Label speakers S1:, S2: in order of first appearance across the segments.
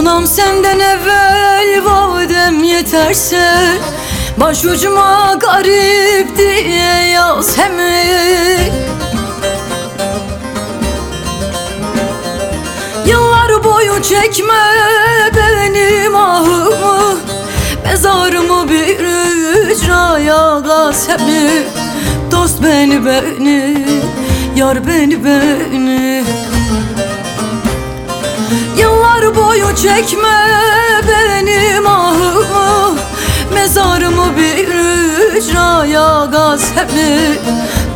S1: Sunam senden evvel vadem yeterse Başucuma garip diye yaz hemi Yıllar boyu çekme benim ahımı Mezarımı bir ücraya gaz hemi Dost beni beni, yar beni beni çekme benim ahımı Mezarımı bir ücraya gaz hemi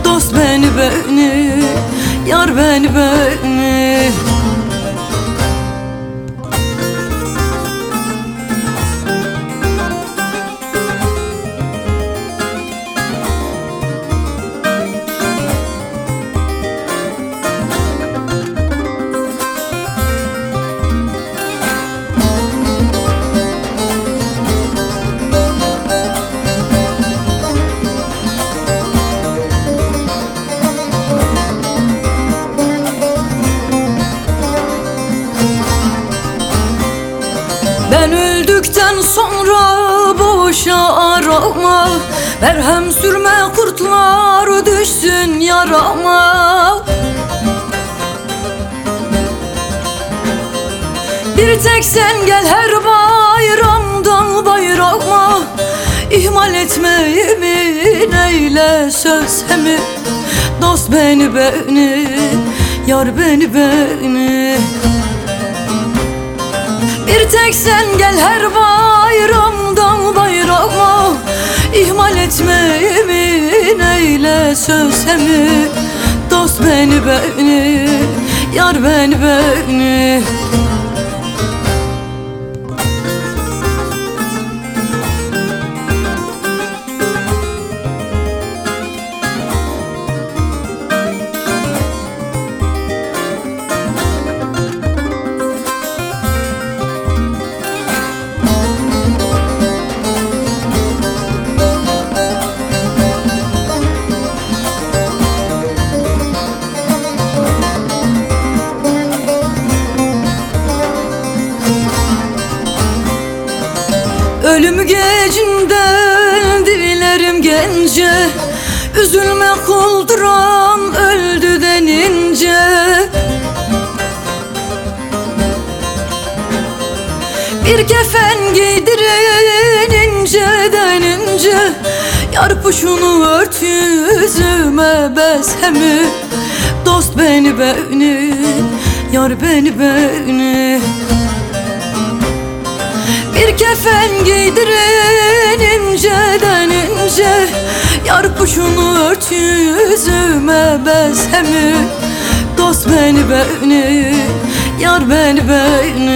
S1: Dost beni beni, yar beni beni Ben öldükten sonra boşa arama. Merhem sürme kurtlar düşsün yarama. Bir tek sen gel her bayramdan bayrama. İhmal etme yemin eyle söz hemi. Dost beni beni, yar beni beni bir tek sen gel her bayramdan bayrama. İhmal etme yemin eyle söz hemi. Dost beni beni, yar beni beni Ölüm gecinden dilerim gence. Üzülme kulduran öldü denince. Bir kefen giydirin inceden ince Yar puşunu ört yüzüme bezhemi Dost beni beni, yar beni beni kefen giydirin inceden ince Yar kuşunu ört yüzüme bezhemi. Dost beni beni, yar beni beni